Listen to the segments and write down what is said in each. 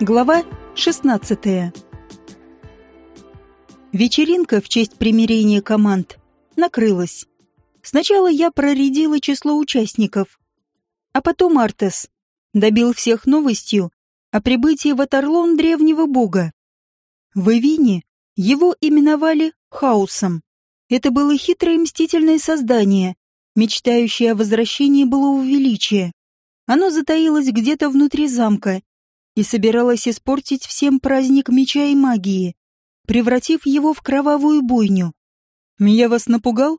Глава 16 Вечеринка в честь примирения команд накрылась. Сначала я проредила число участников, а потом Артес добил всех новостью о прибытии в Аторлон древнего бога. В Эвине его именовали Хаосом. Это было хитрое мстительное создание, мечтающее о возвращении былого величия. Оно затаилось где-то внутри замка и собиралась испортить всем праздник меча и магии, превратив его в кровавую бойню. «Я вас напугал?»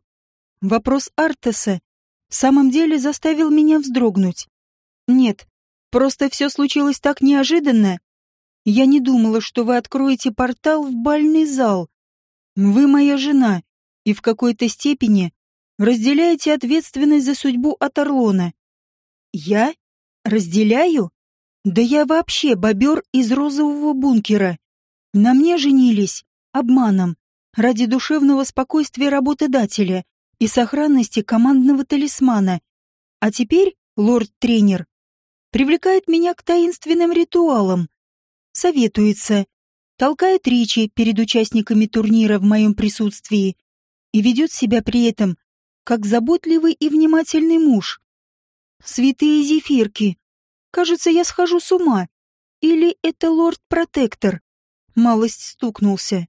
Вопрос Артеса в самом деле заставил меня вздрогнуть. «Нет, просто все случилось так неожиданно. Я не думала, что вы откроете портал в бальный зал. Вы моя жена, и в какой-то степени разделяете ответственность за судьбу Аторлона. Я? Разделяю? Да я вообще бобер из розового бункера. На мне женились обманом ради душевного спокойствия работодателя и сохранности командного талисмана. А теперь лорд-тренер привлекает меня к таинственным ритуалам. Советуется, толкает речи перед участниками турнира в моем присутствии и ведет себя при этом как заботливый и внимательный муж. Святые зефирки, Кажется, я схожу с ума. Или это лорд-протектор? Малость стукнулся.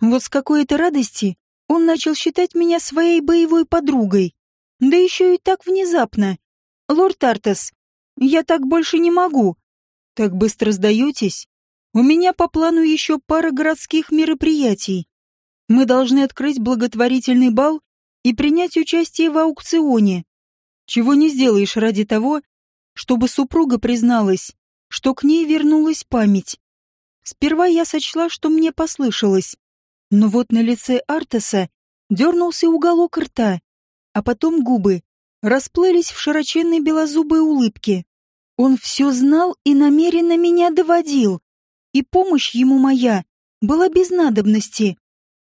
Вот с какой-то радости он начал считать меня своей боевой подругой. Да еще и так внезапно. Лорд Артас, я так больше не могу. Так быстро сдаетесь? У меня по плану еще пара городских мероприятий. Мы должны открыть благотворительный бал и принять участие в аукционе. Чего не сделаешь ради того, чтобы супруга призналась, что к ней вернулась память. Сперва я сочла, что мне послышалось, но вот на лице Артеса дернулся уголок рта, а потом губы расплылись в широченной белозубой улыбке. Он все знал и намеренно меня доводил, и помощь ему моя была без надобности.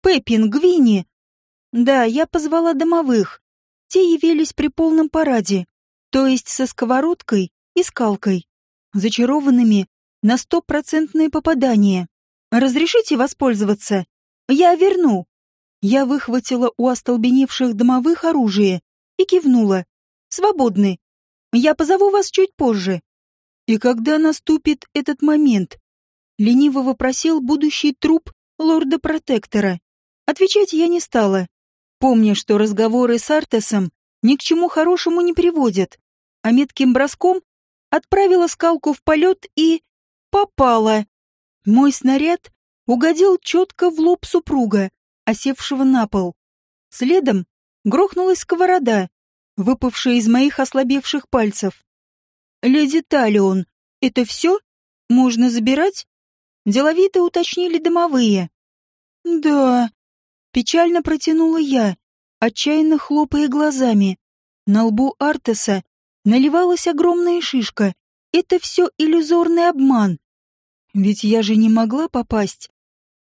Пеппин, Гвини. Да, я позвала домовых. Те явились при полном параде то есть со сковородкой и скалкой, зачарованными на стопроцентное попадание. Разрешите воспользоваться? Я верну. Я выхватила у остолбеневших домовых оружие и кивнула. Свободны. Я позову вас чуть позже. И когда наступит этот момент? Лениво вопросил будущий труп лорда-протектора. Отвечать я не стала, помня, что разговоры с Артесом ни к чему хорошему не приводят а метким броском отправила скалку в полет и... попала. Мой снаряд угодил четко в лоб супруга, осевшего на пол. Следом грохнулась сковорода, выпавшая из моих ослабевших пальцев. «Леди Талион, это все? Можно забирать?» Деловито уточнили домовые. «Да», — печально протянула я, отчаянно хлопая глазами. На лбу Артеса наливалась огромная шишка. Это все иллюзорный обман. Ведь я же не могла попасть.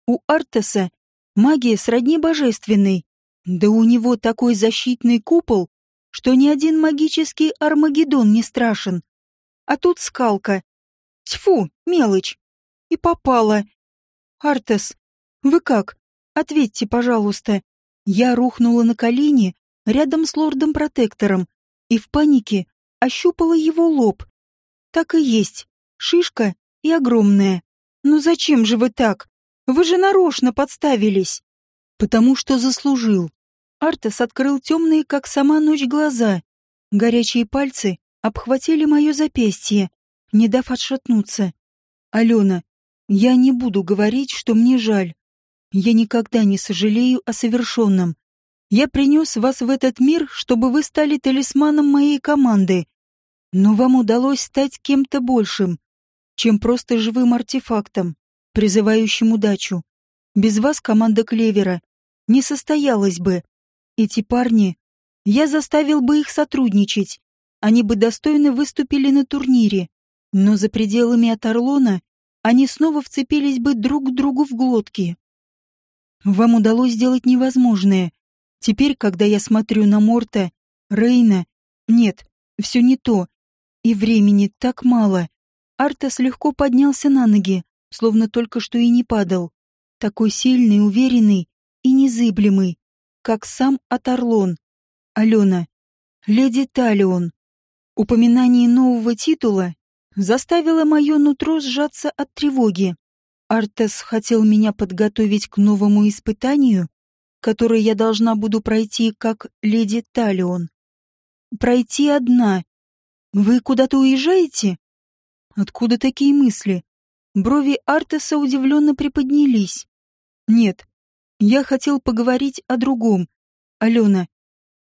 У Артеса магия сродни божественной. Да у него такой защитный купол, что ни один магический Армагеддон не страшен. А тут скалка. Тьфу, мелочь. И попала. Артес, вы как? Ответьте, пожалуйста. Я рухнула на колени рядом с лордом-протектором и в панике ощупала его лоб. Так и есть, шишка и огромная. Ну зачем же вы так? Вы же нарочно подставились. Потому что заслужил. Артес открыл темные, как сама ночь, глаза. Горячие пальцы обхватили мое запястье, не дав отшатнуться. Алена, я не буду говорить, что мне жаль. Я никогда не сожалею о совершенном. Я принес вас в этот мир, чтобы вы стали талисманом моей команды. Но вам удалось стать кем-то большим, чем просто живым артефактом, призывающим удачу. Без вас команда Клевера не состоялась бы. Эти парни, я заставил бы их сотрудничать. Они бы достойно выступили на турнире. Но за пределами Аторлона они снова вцепились бы друг к другу в глотки. Вам удалось сделать невозможное. Теперь, когда я смотрю на Морта, Рейна... Нет, все не то. И времени так мало. Артас легко поднялся на ноги, словно только что и не падал. Такой сильный, уверенный и незыблемый, как сам Атарлон. Алена. Леди Талион. Упоминание нового титула заставило мое нутро сжаться от тревоги. Артес хотел меня подготовить к новому испытанию, которое я должна буду пройти как леди Талион. Пройти одна. Вы куда-то уезжаете? Откуда такие мысли? Брови Артеса удивленно приподнялись. Нет, я хотел поговорить о другом. Алена,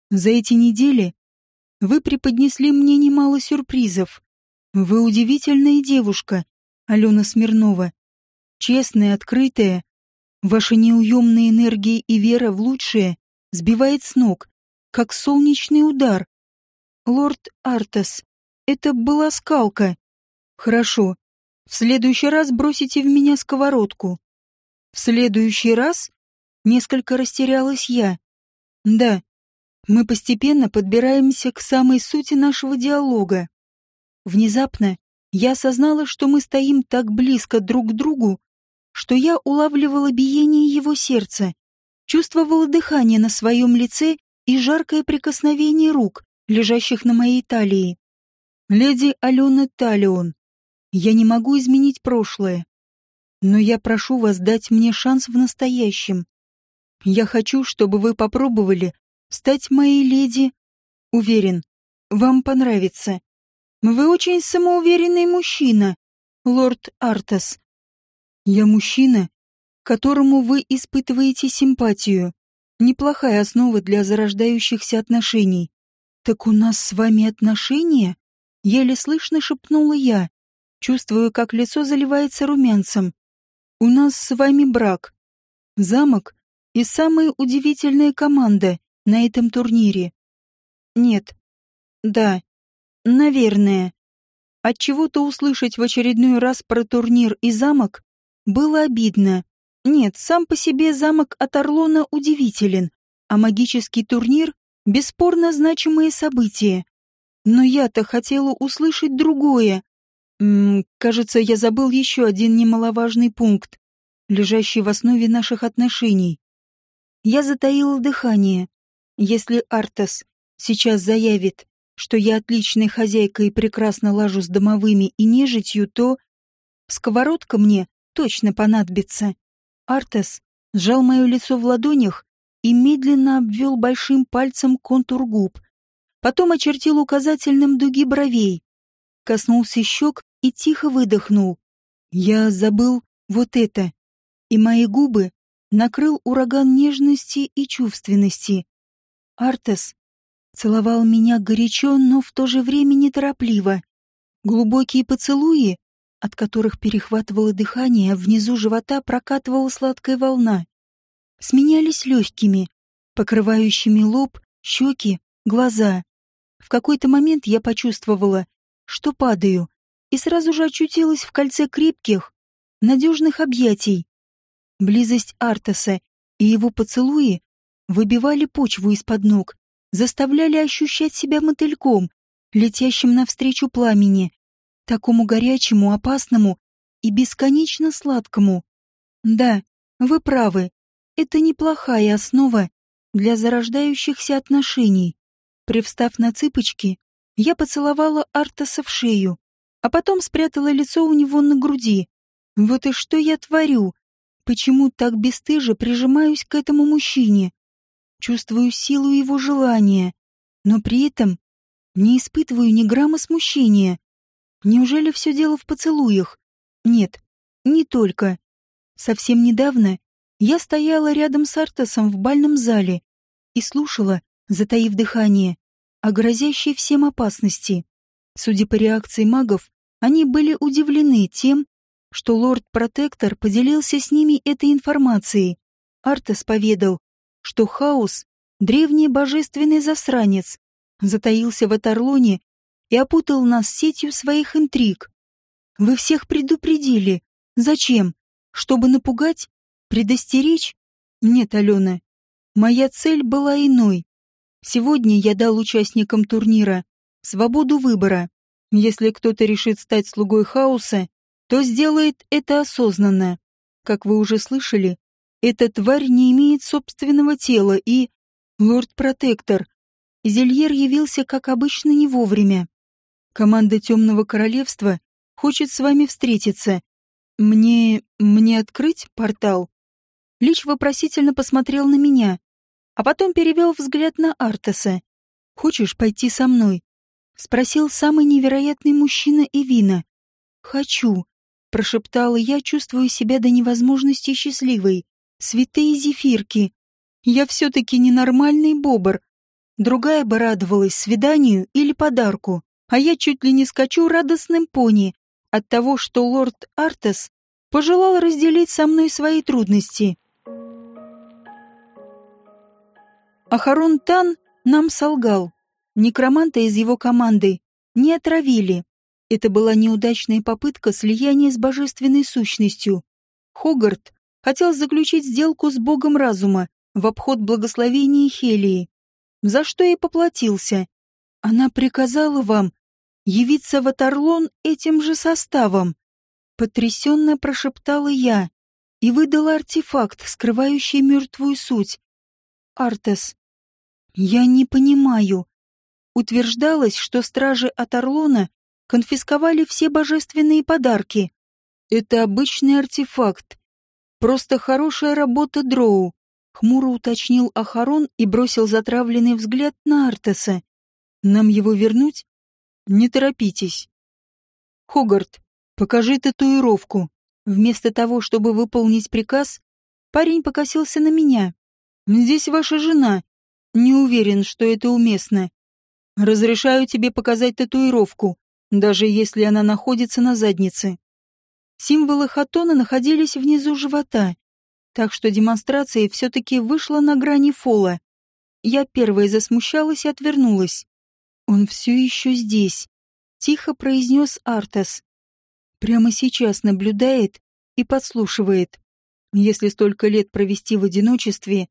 за эти недели вы преподнесли мне немало сюрпризов. Вы удивительная девушка, Алена Смирнова. Честная, открытая. Ваша неуемная энергия и вера в лучшее сбивает с ног, как солнечный удар. Лорд Артас, это была скалка. Хорошо. В следующий раз бросите в меня сковородку. В следующий раз? Несколько растерялась я. Да, мы постепенно подбираемся к самой сути нашего диалога. Внезапно я осознала, что мы стоим так близко друг к другу, что я улавливала биение его сердца, чувствовала дыхание на своем лице и жаркое прикосновение рук, лежащих на моей талии. «Леди Алена Талион, я не могу изменить прошлое, но я прошу вас дать мне шанс в настоящем. Я хочу, чтобы вы попробовали стать моей леди. Уверен, вам понравится. Вы очень самоуверенный мужчина, лорд Артас. Я мужчина, которому вы испытываете симпатию. Неплохая основа для зарождающихся отношений. Так у нас с вами отношения? Еле слышно шепнула я, чувствуя, как лицо заливается румянцем. У нас с вами брак. Замок и самая удивительная команда на этом турнире. Нет. Да. Наверное. От чего-то услышать в очередной раз про турнир и замок было обидно. Нет, сам по себе замок от Орлона удивителен, а магический турнир — бесспорно значимое событие. Но я-то хотела услышать другое. М кажется, я забыл еще один немаловажный пункт, лежащий в основе наших отношений. Я затаила дыхание. Если Артас сейчас заявит, что я отличная хозяйка и прекрасно лажу с домовыми и нежитью, то сковородка мне точно понадобится. Артас сжал мое лицо в ладонях и медленно обвел большим пальцем контур губ. Потом очертил указательным дуги бровей, коснулся щек и тихо выдохнул. Я забыл вот это, и мои губы накрыл ураган нежности и чувственности. Артес целовал меня горячо, но в то же время неторопливо. Глубокие поцелуи, от которых перехватывало дыхание, внизу живота прокатывала сладкая волна, сменялись легкими, покрывающими лоб, щеки, глаза. В какой-то момент я почувствовала, что падаю, и сразу же очутилась в кольце крепких, надежных объятий. Близость Артаса и его поцелуи выбивали почву из-под ног, заставляли ощущать себя мотыльком, летящим навстречу пламени, такому горячему, опасному и бесконечно сладкому. Да, вы правы, это неплохая основа для зарождающихся отношений. Привстав на цыпочки, я поцеловала Артаса в шею, а потом спрятала лицо у него на груди. Вот и что я творю? Почему так бесстыже прижимаюсь к этому мужчине? чувствую силу его желания, но при этом не испытываю ни грамма смущения. Неужели все дело в поцелуях? Нет, не только. Совсем недавно я стояла рядом с Артасом в бальном зале и слушала, затаив дыхание, о грозящей всем опасности. Судя по реакции магов, они были удивлены тем, что лорд-протектор поделился с ними этой информацией. Артас поведал, что хаос, древний божественный засранец, затаился в Эторлоне и опутал нас сетью своих интриг. Вы всех предупредили. Зачем? Чтобы напугать? Предостеречь? Нет, Алена. Моя цель была иной. Сегодня я дал участникам турнира свободу выбора. Если кто-то решит стать слугой хаоса, то сделает это осознанно. Как вы уже слышали, эта тварь не имеет собственного тела и... Лорд-протектор. Зельер явился, как обычно, не вовремя. Команда Темного Королевства хочет с вами встретиться. Мне... мне открыть портал?» Лич вопросительно посмотрел на меня, а потом перевел взгляд на Артаса. «Хочешь пойти со мной?» — спросил самый невероятный мужчина Эвина. «Хочу», — прошептала я, чувствуя себя до невозможности счастливой. «Святые зефирки! Я все-таки ненормальный бобр. Другая бы радовалась свиданию или подарку, а я чуть ли не скачу радостным пони, от того, что лорд Артес пожелал разделить со мной свои трудности. Ахарон Тан нам солгал. Некроманта из его команды не отравили. Это была неудачная попытка слияния с божественной сущностью. Хогарт хотел заключить сделку с богом разума в обход благословения Хелии, за что и поплатился. Она приказала вам явиться в Аторлон этим же составом. Потрясенно прошептала я и выдала артефакт, скрывающий мертвую суть. Артес. Я не понимаю. Утверждалось, что стражи Аторлона конфисковали все божественные подарки. Это обычный артефакт. Просто хорошая работа Дроу. Хмуро уточнил Ахарон и бросил затравленный взгляд на Артеса. Нам его вернуть? Не торопитесь. Хогарт, покажи татуировку. Вместо того, чтобы выполнить приказ, парень покосился на меня. Здесь ваша жена. Не уверен, что это уместно. Разрешаю тебе показать татуировку, даже если она находится на заднице. Символы хатона находились внизу живота, так что демонстрация все-таки вышла на грани фола. Я первая засмущалась и отвернулась. «Он все еще здесь», — тихо произнес Артас. «Прямо сейчас наблюдает и подслушивает. Если столько лет провести в одиночестве,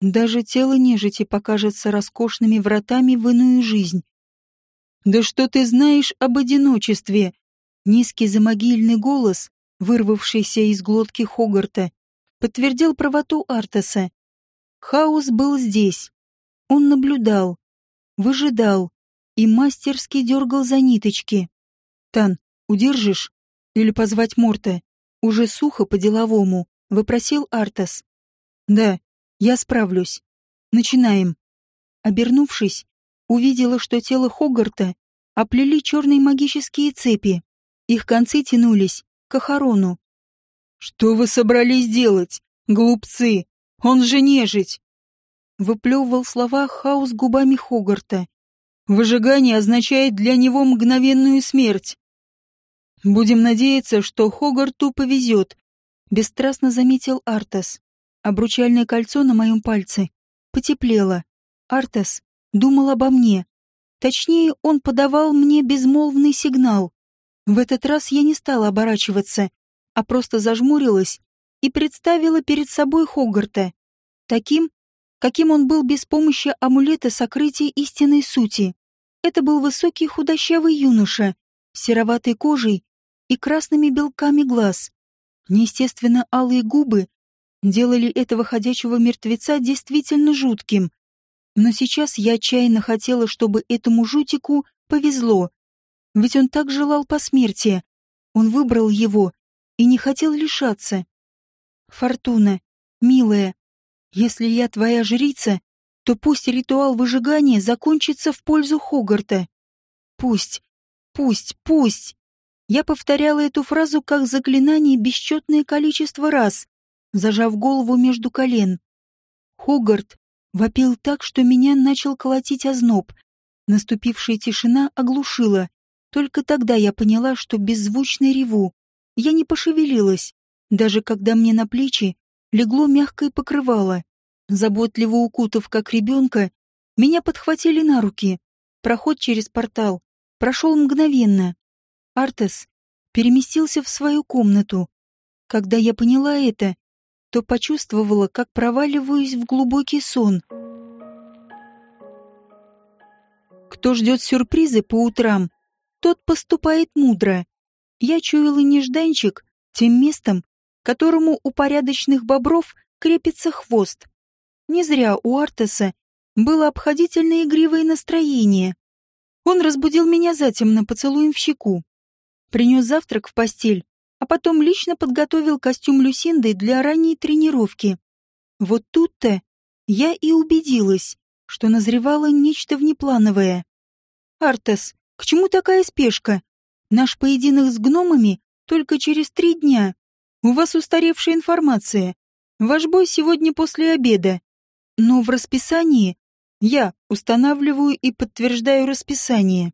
даже тело нежити покажется роскошными вратами в иную жизнь. «Да что ты знаешь об одиночестве?» Низкий замогильный голос, вырвавшийся из глотки Хогарта, подтвердил правоту Артаса. Хаос был здесь. Он наблюдал, выжидал, и мастерски дергал за ниточки. «Тан, удержишь? Или позвать Морта?» Уже сухо по-деловому, выпросил Артас. «Да, я справлюсь. Начинаем». Обернувшись, увидела, что тело Хогарта оплели черные магические цепи. Их концы тянулись к Ахарону. «Что вы собрались делать, глупцы? Он же нежить!» Выплевывал слова хаос губами Хогарта. Выжигание означает для него мгновенную смерть. Будем надеяться, что Хогарту повезет, бесстрастно заметил Артас. Обручальное кольцо на моем пальце потеплело. Артас думал обо мне. Точнее, он подавал мне безмолвный сигнал. В этот раз я не стала оборачиваться, а просто зажмурилась и представила перед собой Хогарта. Таким, каким он был без помощи амулета сокрытия истинной сути. Это был высокий худощавый юноша, с сероватой кожей и красными белками глаз. Неестественно алые губы делали этого ходячего мертвеца действительно жутким. Но сейчас я отчаянно хотела, чтобы этому жутику повезло. Ведь он так желал посмертия. Он выбрал его и не хотел лишаться. Фортуна, милая, если я твоя жрица, то пусть ритуал выжигания закончится в пользу Хогарта. Пусть, пусть, пусть. Я повторяла эту фразу как заклинание бесчетное количество раз, зажав голову между колен. Хогарт вопил так, что меня начал колотить озноб. Наступившая тишина оглушила. Только тогда я поняла, что беззвучно реву. Я не пошевелилась, даже когда мне на плечи легло мягкое покрывало. Заботливо укутав, как ребенка, меня подхватили на руки. Проход через портал прошел мгновенно. Артес переместился в свою комнату. Когда я поняла это, то почувствовала, как проваливаюсь в глубокий сон. Кто ждет сюрпризы по утрам, тот поступает мудро. Я чуяла нежданчик тем местом, которому у порядочных бобров крепится хвост. Не зря у Артеса было обходительное игривое настроение. Он разбудил меня затемно поцелуем в щеку. Принес завтрак в постель, а потом лично подготовил костюм Люсинды для ранней тренировки. Вот тут-то я и убедилась, что назревало нечто внеплановое. «Артес, к чему такая спешка? Наш поединок с гномами только через три дня. У вас устаревшая информация. Ваш бой сегодня после обеда. Но в расписании я устанавливаю и подтверждаю расписание.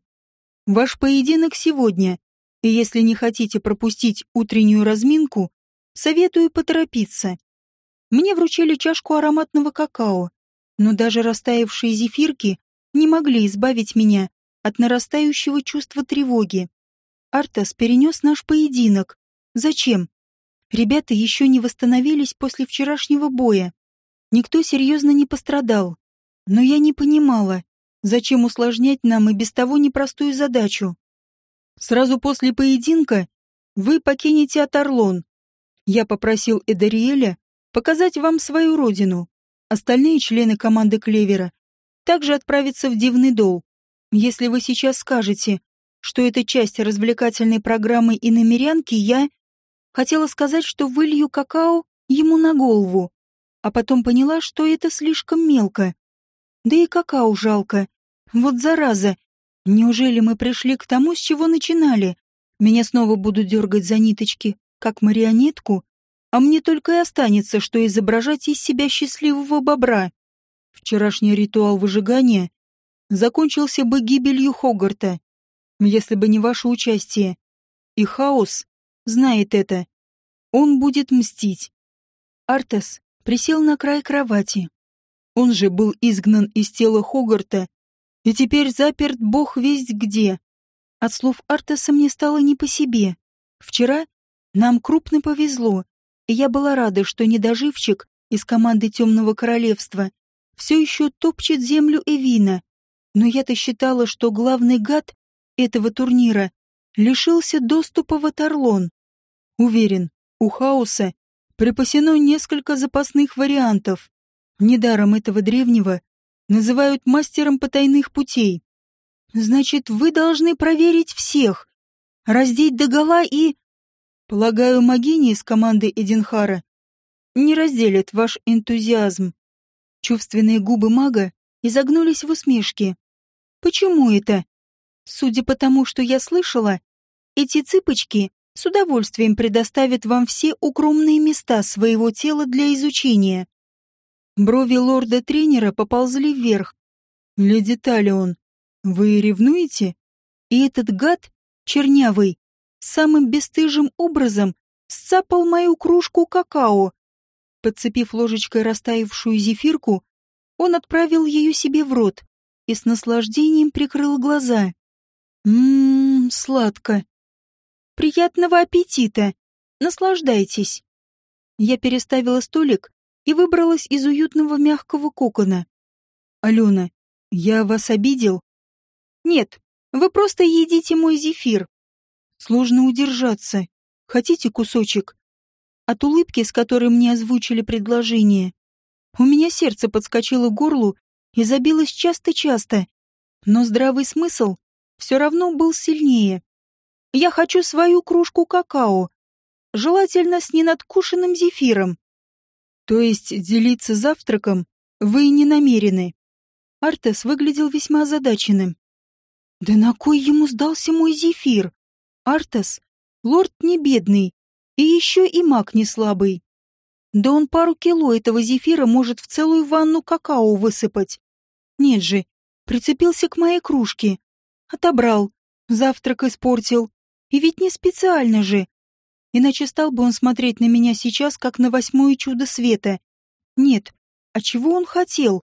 Ваш поединок сегодня, если не хотите пропустить утреннюю разминку, советую поторопиться. Мне вручили чашку ароматного какао, но даже растаявшие зефирки не могли избавить меня от нарастающего чувства тревоги. Артас перенес наш поединок. Зачем? Ребята еще не восстановились после вчерашнего боя. Никто серьезно не пострадал. Но я не понимала, зачем усложнять нам и без того непростую задачу. Сразу после поединка вы покинете Атарлон. Я попросил Эдариэля показать вам свою родину. Остальные члены команды Клевера также отправятся в Дивный Дол. Если вы сейчас скажете, что это часть развлекательной программы и намерянки, я хотела сказать, что вылью какао ему на голову, а потом поняла, что это слишком мелко. Да и какао жалко. Вот зараза. Неужели мы пришли к тому, с чего начинали? Меня снова будут дергать за ниточки, как марионетку, а мне только и останется, что изображать из себя счастливого бобра. Вчерашний ритуал выжигания закончился бы гибелью Хогарта, если бы не ваше участие. И хаос знает это. Он будет мстить. Артес присел на край кровати, он же был изгнан из тела Хогарта и теперь заперт бог весть где. От слов Артеса мне стало не по себе. Вчера нам крупно повезло, и я была рада, что недоживчик из команды Темного Королевства все еще топчет землю Эвина. Но я-то считала, что главный гад этого турнира лишился доступа в Атарлон. Уверен, у Хаоса припасено несколько запасных вариантов. Недаром этого древнего называют мастером потайных путей. Значит, вы должны проверить всех, раздеть догола и... Полагаю, магини из команды Эдинхара не разделят ваш энтузиазм. Чувственные губы мага изогнулись в усмешке. Почему это? Судя по тому, что я слышала, эти цыпочки с удовольствием предоставят вам все укромные места своего тела для изучения. Брови лорда-тренера поползли вверх. «Леди Талион, вы ревнуете?» И этот гад, чернявый, самым бесстыжим образом сцапал мою кружку какао. Подцепив ложечкой растаявшую зефирку, он отправил ее себе в рот и с наслаждением прикрыл глаза. Ммм, сладко. Приятного аппетита. Наслаждайтесь. Я переставила столик и выбралась из уютного мягкого кокона. «Алена, я вас обидел?» «Нет, вы просто едите мой зефир. Сложно удержаться. Хотите кусочек?» От улыбки, с которой мне озвучили предложение, у меня сердце подскочило к горлу и забилось часто-часто, но здравый смысл все равно был сильнее. «Я хочу свою кружку какао, желательно с ненадкушенным зефиром. То есть делиться завтраком вы не намерены. Артес выглядел весьма озадаченным. Да на кой ему сдался мой зефир? Артес — лорд не бедный, и еще и маг не слабый. Да он пару кило этого зефира может в целую ванну какао высыпать. Нет же, прицепился к моей кружке. Отобрал, завтрак испортил. И ведь не специально же. Иначе стал бы он смотреть на меня сейчас, как на восьмое чудо света. Нет, а чего он хотел?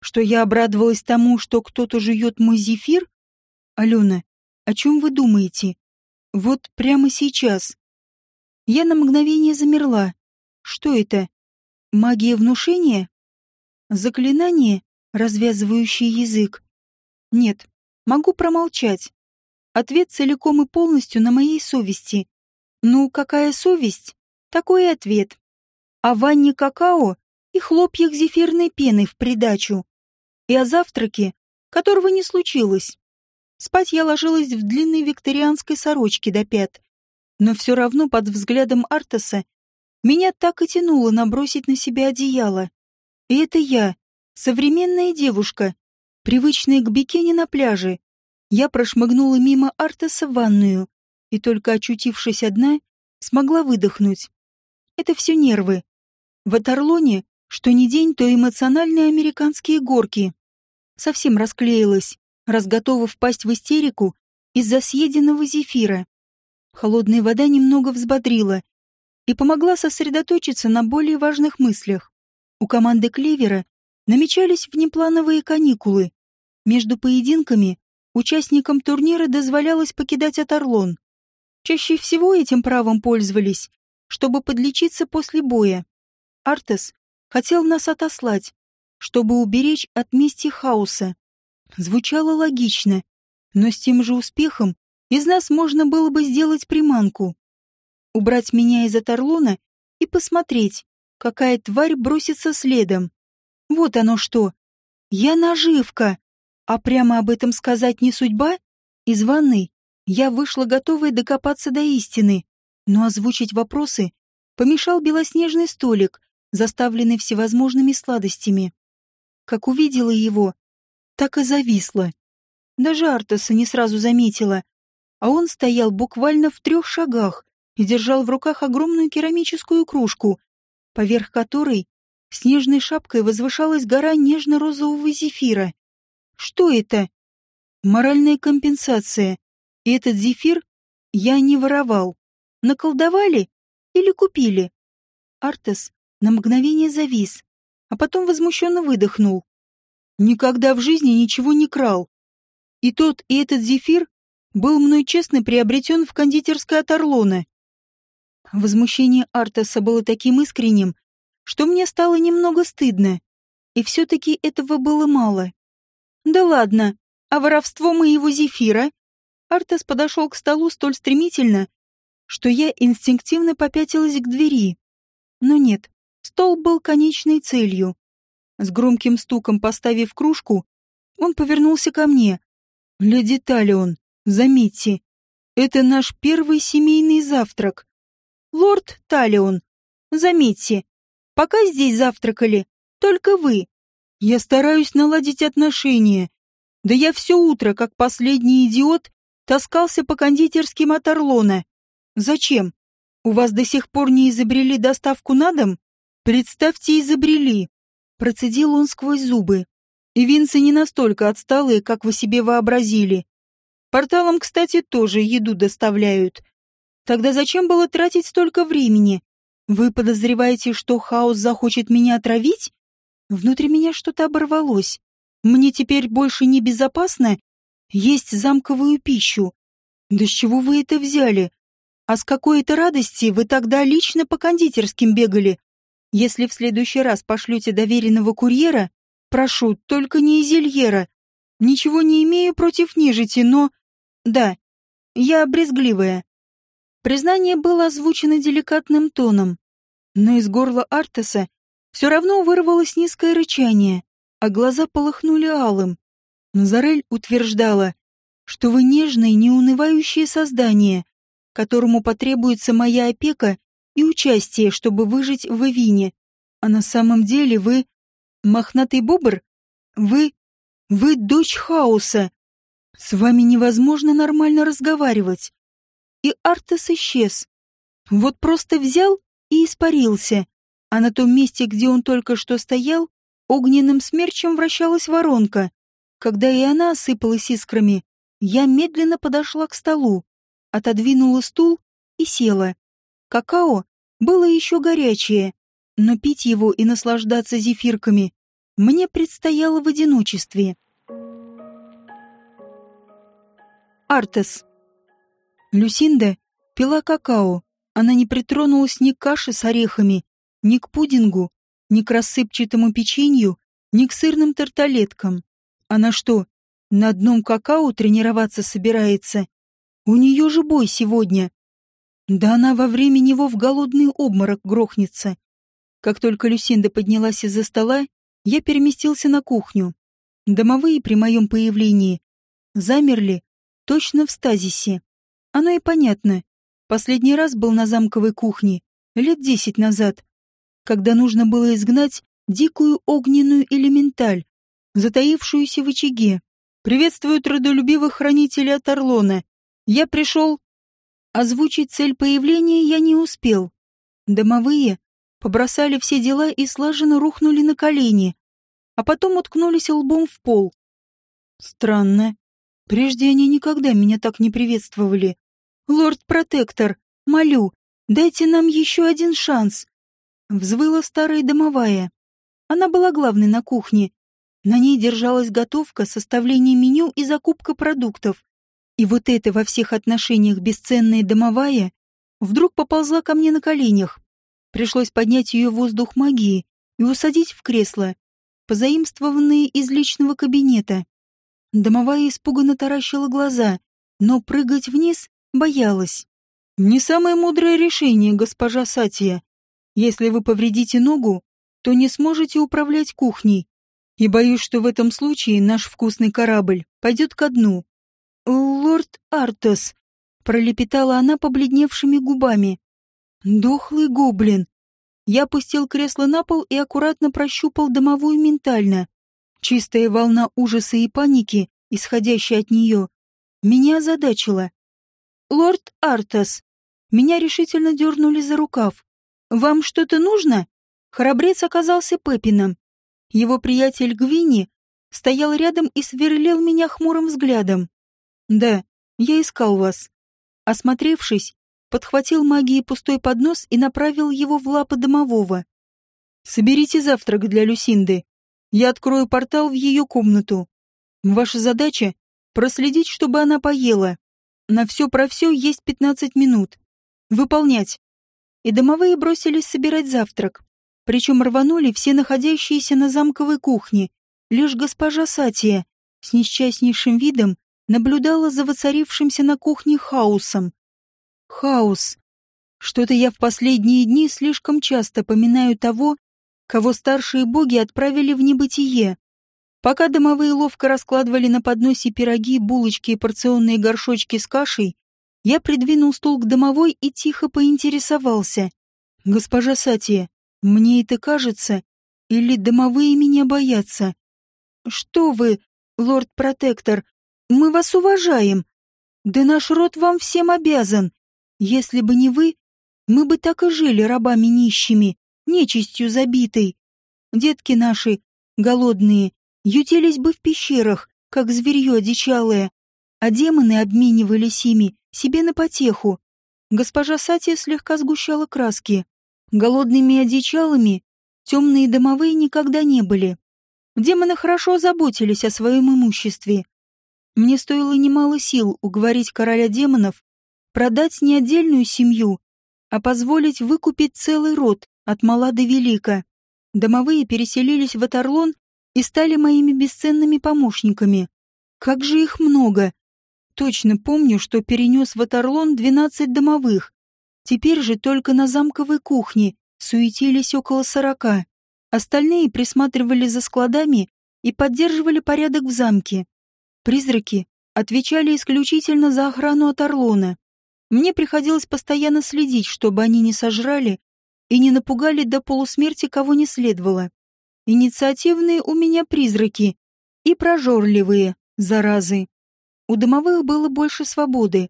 Что я обрадовалась тому, что кто-то жует мой зефир? Алена, о чем вы думаете? Вот прямо сейчас. Я на мгновение замерла. Что это? Магия внушения? Заклинание, развязывающее язык? Нет, могу промолчать. Ответ целиком и полностью на моей совести. Ну, какая совесть? Такой ответ. О ванне какао и хлопьях зефирной пены в придачу. И о завтраке, которого не случилось. Спать я ложилась в длинной викторианской сорочке до пят, но все равно под взглядом Артаса меня так и тянуло набросить на себя одеяло. И это я, современная девушка, привычная к бикини на пляже. Я прошмыгнула мимо Артаса в ванную и, только очутившись одна, смогла выдохнуть. Это все нервы. В Атарлоне, что ни день, то эмоциональные американские горки. Совсем расклеилась, раз готова впасть в истерику из-за съеденного зефира. Холодная вода немного взбодрила и помогла сосредоточиться на более важных мыслях. У команды Клевера намечались внеплановые каникулы. Между поединками участникам турнира дозволялось покидать Аторлон. Чаще всего этим правом пользовались, чтобы подлечиться после боя. Артес хотел нас отослать, чтобы уберечь от мести хаоса. Звучало логично, но с тем же успехом из нас можно было бы сделать приманку убрать меня из Атарлона и посмотреть, какая тварь бросится следом. Вот оно что. Я наживка. А прямо об этом сказать не судьба? Из ванной я вышла готовая докопаться до истины, но озвучить вопросы помешал белоснежный столик, заставленный всевозможными сладостями. Как увидела его, так и зависла. Даже Артаса не сразу заметила, а он стоял буквально в трех шагах, и держал в руках огромную керамическую кружку, поверх которой снежной шапкой возвышалась гора нежно-розового зефира. Что это? Моральная компенсация. И этот зефир я не воровал. Наколдовали или купили? Артес на мгновение завис, а потом возмущенно выдохнул. Никогда в жизни ничего не крал. И тот, и этот зефир был мной честно приобретен в кондитерской от Орлона. Возмущение Артаса было таким искренним, что мне стало немного стыдно. И все-таки этого было мало. «Да ладно, а воровство моего зефира?» Артас подошел к столу столь стремительно, что я инстинктивно попятилась к двери. Но нет, стол был конечной целью. С громким стуком поставив кружку, он повернулся ко мне. «Леди Талион, заметьте, это наш первый семейный завтрак. Лорд Талион, заметьте, пока здесь завтракали, только вы. Я стараюсь наладить отношения. Да я все утро, как последний идиот, таскался по кондитерским от Орлона. Зачем? У вас до сих пор не изобрели доставку на дом? Представьте, изобрели. Процедил он сквозь зубы. И винцы не настолько отсталые, как вы себе вообразили. Порталам, кстати, тоже еду доставляют. Тогда зачем было тратить столько времени? Вы подозреваете, что хаос захочет меня отравить? Внутри меня что-то оборвалось. Мне теперь больше не безопасно есть замковую пищу. Да с чего вы это взяли? А с какой это радости вы тогда лично по кондитерским бегали? Если в следующий раз пошлете доверенного курьера, прошу, только не из Ильера. Ничего не имею против нежити, но... Да, я брезгливая. Признание было озвучено деликатным тоном, но из горла Артеса все равно вырвалось низкое рычание, а глаза полыхнули алым. Назарель утверждала, что вы нежное, неунывающее создание, которому потребуется моя опека и участие, чтобы выжить в Эвине. А на самом деле вы... Мохнатый бобр? Вы... Вы дочь хаоса. С вами невозможно нормально разговаривать и Артес исчез. Вот просто взял и испарился, а на том месте, где он только что стоял, огненным смерчем вращалась воронка. Когда и она осыпалась искрами, я медленно подошла к столу, отодвинула стул и села. Какао было еще горячее, но пить его и наслаждаться зефирками мне предстояло в одиночестве. Артес Люсинда пила какао. Она не притронулась ни к каше с орехами, ни к пудингу, ни к рассыпчатому печенью, ни к сырным тарталеткам. Она что, на одном какао тренироваться собирается? У нее же бой сегодня. Да она во время него в голодный обморок грохнется. Как только Люсинда поднялась из-за стола, я переместился на кухню. Домовые при моем появлении замерли точно в стазисе. Оно и понятно. Последний раз был на замковой кухне лет десять назад, когда нужно было изгнать дикую огненную элементаль, затаившуюся в очаге. «Приветствую трудолюбивых хранителей от Орлона. Я пришел...» Озвучить цель появления я не успел. Домовые побросали все дела и слаженно рухнули на колени, а потом уткнулись лбом в пол. Странно. Прежде они никогда меня так не приветствовали. «Лорд-протектор, молю, дайте нам еще один шанс!» Взвыла старая домовая. Она была главной на кухне. На ней держалась готовка, составление меню и закупка продуктов. И вот эта во всех отношениях бесценная домовая вдруг поползла ко мне на коленях. Пришлось поднять ее в воздух магии и усадить в кресло, позаимствованные из личного кабинета. Домовая испуганно таращила глаза, но прыгать вниз боялась. «Не самое мудрое решение, госпожа Сатия. Если вы повредите ногу, то не сможете управлять кухней. И боюсь, что в этом случае наш вкусный корабль пойдет ко дну». «Лорд Артас», — пролепетала она побледневшими губами. Дохлый гоблин. Я опустил кресло на пол и аккуратно прощупал домовую ментально. Чистая волна ужаса и паники, исходящая от нее, меня озадачила. «Лорд Артас!» Меня решительно дернули за рукав. «Вам что-то нужно?» Храбрец оказался Пепином. Его приятель Гвини стоял рядом и сверлил меня хмурым взглядом. «Да, я искал вас». Осмотревшись, подхватил магией пустой поднос и направил его в лапы домового. «Соберите завтрак для Люсинды. Я открою портал в ее комнату. Ваша задача — проследить, чтобы она поела. На все про все есть пятнадцать минут. Выполнять». И домовые бросились собирать завтрак. Причем рванули все находящиеся на замковой кухне. Лишь госпожа Сатия с несчастнейшим видом наблюдала за воцарившимся на кухне хаосом. Хаос. Что-то я в последние дни слишком часто поминаю того, кого старшие боги отправили в небытие. Пока домовые ловко раскладывали на подносе пироги, булочки и порционные горшочки с кашей, я придвинул стул к домовой и тихо поинтересовался. «Госпожа Сатия, мне это кажется, или домовые меня боятся?» «Что вы, лорд-протектор, мы вас уважаем. Да наш род вам всем обязан. Если бы не вы, мы бы так и жили рабами нищими, нечистью забитой. Детки наши, голодные, ютились бы в пещерах, как зверье одичалое, а демоны обменивались ими себе на потеху. Госпожа Сатия слегка сгущала краски. Голодными одичалами темные домовые никогда не были. Демоны хорошо заботились о своем имуществе. Мне стоило немало сил уговорить короля демонов продать не отдельную семью, а позволить выкупить целый род от мала до велика. Домовые переселились в Аторлон и стали моими бесценными помощниками. Как же их много! Точно помню, что перенес в Аторлон двенадцать домовых. Теперь же только на замковой кухне суетились около сорока. Остальные присматривали за складами и поддерживали порядок в замке. Призраки отвечали исключительно за охрану от Орлона. Мне приходилось постоянно следить, чтобы они не сожрали и не напугали до полусмерти кого не следовало. Инициативные у меня призраки и прожорливые, заразы. У домовых было больше свободы.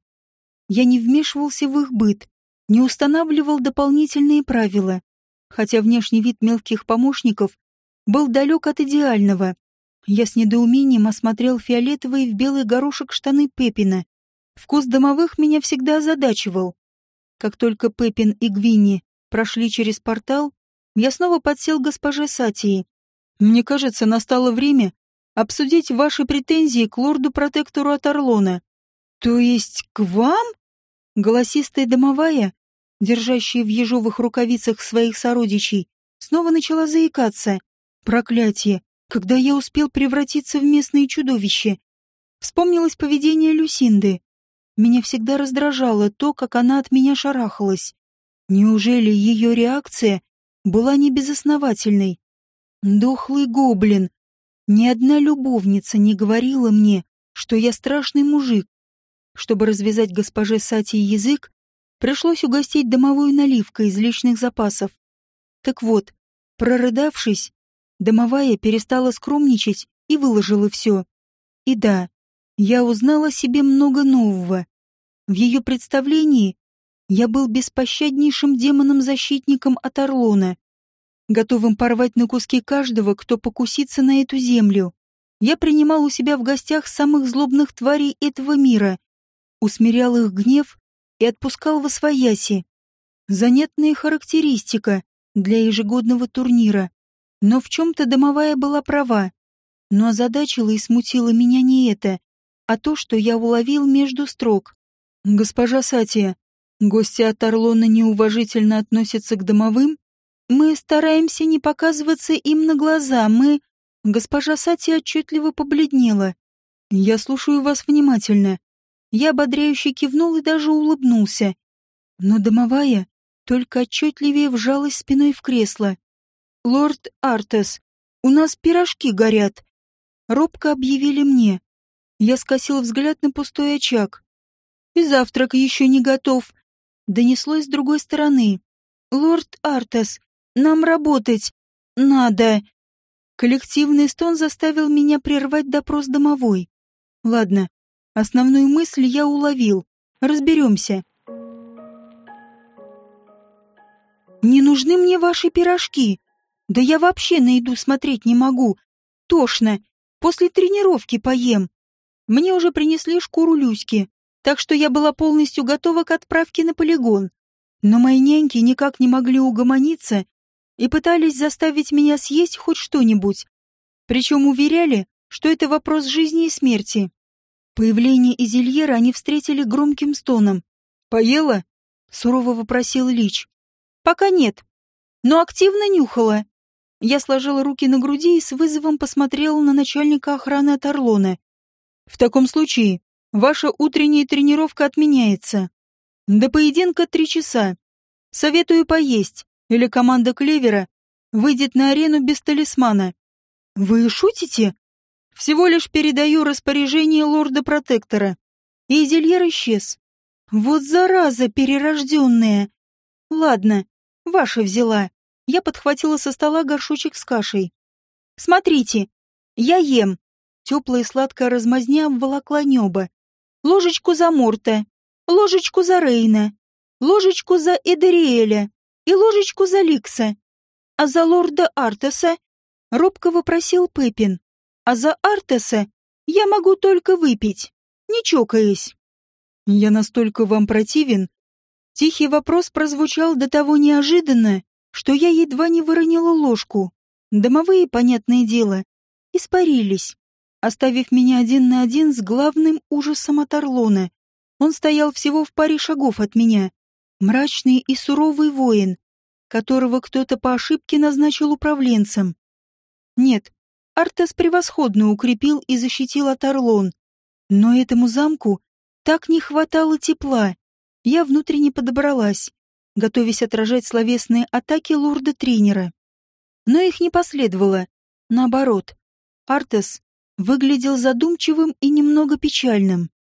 Я не вмешивался в их быт, не устанавливал дополнительные правила, хотя внешний вид мелких помощников был далек от идеального. Я с недоумением осмотрел фиолетовые в белый горошек штаны Пепина Вкус домовых меня всегда озадачивал. Как только Пеппин и Гвинни прошли через портал, я снова подсел госпоже Сатии. Мне кажется, настало время обсудить ваши претензии к лорду-протектору от Орлона. То есть к вам? Голосистая домовая, держащая в ежовых рукавицах своих сородичей, снова начала заикаться. Проклятие! Когда я успел превратиться в местное чудовище? Вспомнилось поведение Люсинды. Меня всегда раздражало то, как она от меня шарахалась. Неужели ее реакция была не безосновательной? Дохлый гоблин. Ни одна любовница не говорила мне, что я страшный мужик. Чтобы развязать госпоже Сати язык, пришлось угостить домовую наливкой из личных запасов. Так вот, прорыдавшись, домовая перестала скромничать и выложила все. И да, я узнала себе много нового. В ее представлении я был беспощаднейшим демоном-защитником от Орлона, готовым порвать на куски каждого, кто покусится на эту землю. Я принимал у себя в гостях самых злобных тварей этого мира, усмирял их гнев и отпускал во свояси. Занятная характеристика для ежегодного турнира. Но в чем-то домовая была права. Но озадачила и смутила меня не это, а то, что я уловил между строк. «Госпожа Сатия, гости от Орлона неуважительно относятся к домовым? Мы стараемся не показываться им на глаза, мы...» Госпожа Сатия отчетливо побледнела. «Я слушаю вас внимательно». Я ободряюще кивнул и даже улыбнулся. Но домовая только отчетливее вжалась спиной в кресло. «Лорд Артес, у нас пирожки горят!» Робко объявили мне. Я скосил взгляд на пустой очаг. «И завтрак еще не готов», — донеслось с другой стороны. «Лорд Артас, нам работать надо». Коллективный стон заставил меня прервать допрос домовой. Ладно, основную мысль я уловил. Разберемся. «Не нужны мне ваши пирожки. Да я вообще на еду смотреть не могу. Тошно. После тренировки поем. Мне уже принесли шкуру Люськи, так что я была полностью готова к отправке на полигон. Но мои няньки никак не могли угомониться и пытались заставить меня съесть хоть что-нибудь. Причем уверяли, что это вопрос жизни и смерти. Появление Изельера они встретили громким стоном. «Поела?» — сурово вопросил Лич. «Пока нет, но активно нюхала». Я сложила руки на груди и с вызовом посмотрела на начальника охраны от Орлона. В таком случае ваша утренняя тренировка отменяется. До поединка три часа. Советую поесть, или команда Клевера выйдет на арену без талисмана. Вы шутите? Всего лишь передаю распоряжение лорда-протектора. И Изельер исчез. Вот зараза перерожденная. Ладно, ваша взяла. Я подхватила со стола горшочек с кашей. Смотрите, я ем. Теплая сладкая размазня обволокла небо. Ложечку за Морта, ложечку за Рейна, ложечку за Эдериэля и ложечку за Ликса. А за лорда Артеса робко вопросил Пепин. А за Артеса я могу только выпить, не чокаясь. Я настолько вам противен? Тихий вопрос прозвучал до того неожиданно, что я едва не выронила ложку. Домовые, понятное дело, испарились оставив меня один на один с главным ужасом от Орлона. Он стоял всего в паре шагов от меня, мрачный и суровый воин, которого кто-то по ошибке назначил управленцем. Нет, Артес превосходно укрепил и защитил от Орлон, но этому замку так не хватало тепла. Я внутренне подобралась, готовясь отражать словесные атаки лорда-тренера. Но их не последовало. Наоборот, Артес выглядел задумчивым и немного печальным.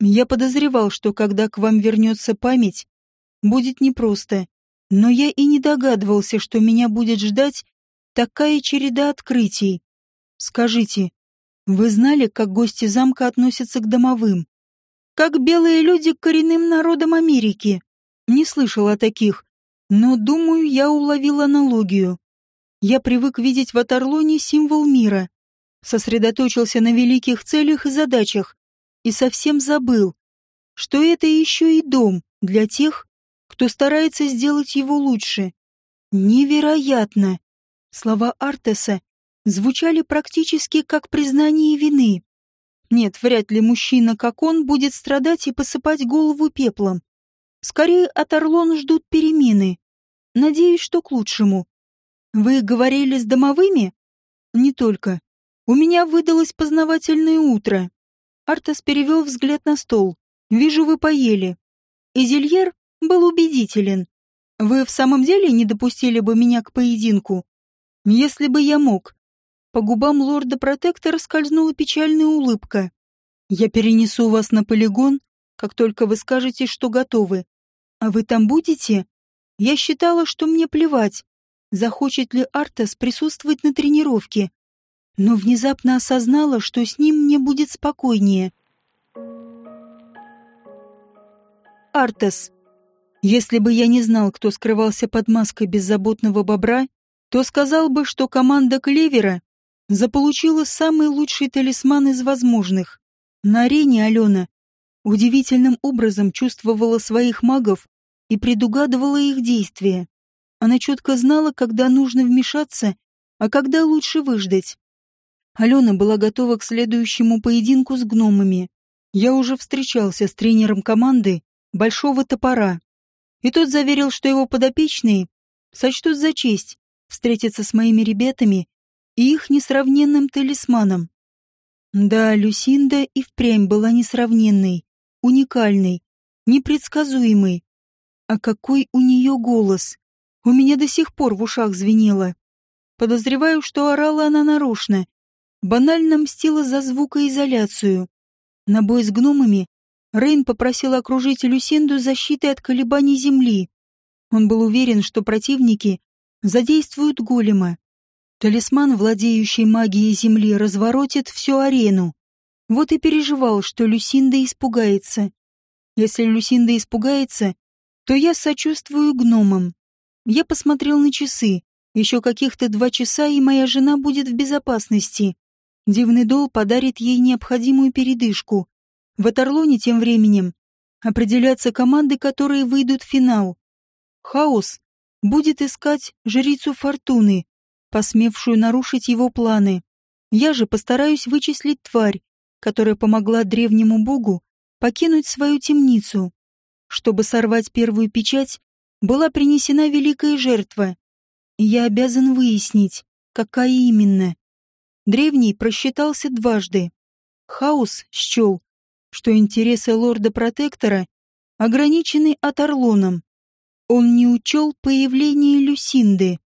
Я подозревал, что когда к вам вернется память, будет непросто, но я и не догадывался, что меня будет ждать такая череда открытий. Скажите, вы знали, как гости замка относятся к домовым? Как белые люди к коренным народам Америки? Не слышал о таких, но, думаю, я уловил аналогию. Я привык видеть в Аторлоне символ мира, сосредоточился на великих целях и задачах и совсем забыл, что это еще и дом для тех, кто старается сделать его лучше. Невероятно! Слова Артеса звучали практически как признание вины. Нет, вряд ли мужчина, как он, будет страдать и посыпать голову пеплом. Скорее, от Орлон ждут перемены. Надеюсь, что к лучшему. Вы говорили с домовыми? Не только. У меня выдалось познавательное утро. Артас перевел взгляд на стол. Вижу, вы поели. Изельер был убедителен. Вы в самом деле не допустили бы меня к поединку? Если бы я мог. По губам лорда-протектора скользнула печальная улыбка. Я перенесу вас на полигон, как только вы скажете, что готовы. А вы там будете? Я считала, что мне плевать, захочет ли Артас присутствовать на тренировке. Но внезапно осознала, что с ним мне будет спокойнее. Артас. Если бы я не знал, кто скрывался под маской беззаботного бобра, то сказал бы, что команда Клевера заполучила самый лучший талисман из возможных. На арене Алена удивительным образом чувствовала своих магов и предугадывала их действия. Она четко знала, когда нужно вмешаться, а когда лучше выждать. Алена была готова к следующему поединку с гномами. Я уже встречался с тренером команды «Большого топора», и тот заверил, что его подопечные сочтут за честь встретиться с моими ребятами и их несравненным талисманом. Да, Люсинда и впрямь была несравненной, уникальной, непредсказуемой. А какой у нее голос! У меня до сих пор в ушах звенело. Подозреваю, что орала она нарочно, банально мстила за звукоизоляцию. На бой с гномами Рейн попросил окружить Люсинду защитой от колебаний земли. Он был уверен, что противники задействуют голема. Талисман, владеющий магией земли, разворотит всю арену. Вот и переживал, что Люсинда испугается. Если Люсинда испугается, то я сочувствую гномам. Я посмотрел на часы. Еще каких-то два часа, и моя жена будет в безопасности. Дивный дол подарит ей необходимую передышку. В Атарлоне тем временем определятся команды, которые выйдут в финал. Хаос будет искать жрицу Фортуны, посмевшую нарушить его планы. Я же постараюсь вычислить тварь, которая помогла древнему богу покинуть свою темницу. Чтобы сорвать первую печать, была принесена великая жертва. Я обязан выяснить, какая именно. Древний просчитался дважды. Хаос счел, что интересы лорда-протектора ограничены Атарлоном. Он не учел появление Люсинды.